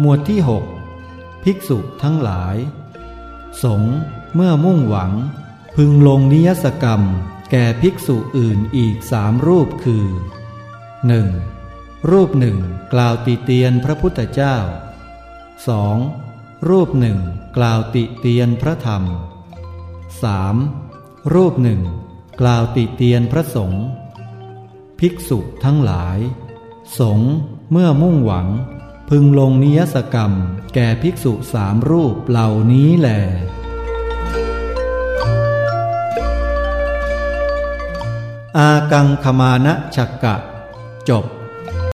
หมวดที่หกภิกษุทั้งหลาย สงเมื่อมุ่งหวัง พึงลงนิยสกรรม แก่ภิกษุอื่นอีกสามรูปคือ 1. รูปหนึ่งกล่าวติเตียนพระพุทธเจ้า 2. รูปหนึ่งกล่าวติเตียนพระธรรม 3. รูปหนึ่งกล่าวติเตียนพระสงฆ์ภิกษุทั้งหลาย สงเมื่อมุ่งหวัง พึงลงนิยสกรรม แก่ภิกษุสามรูปเหล่านี้แหลอากังขมานะฉักกะ จบ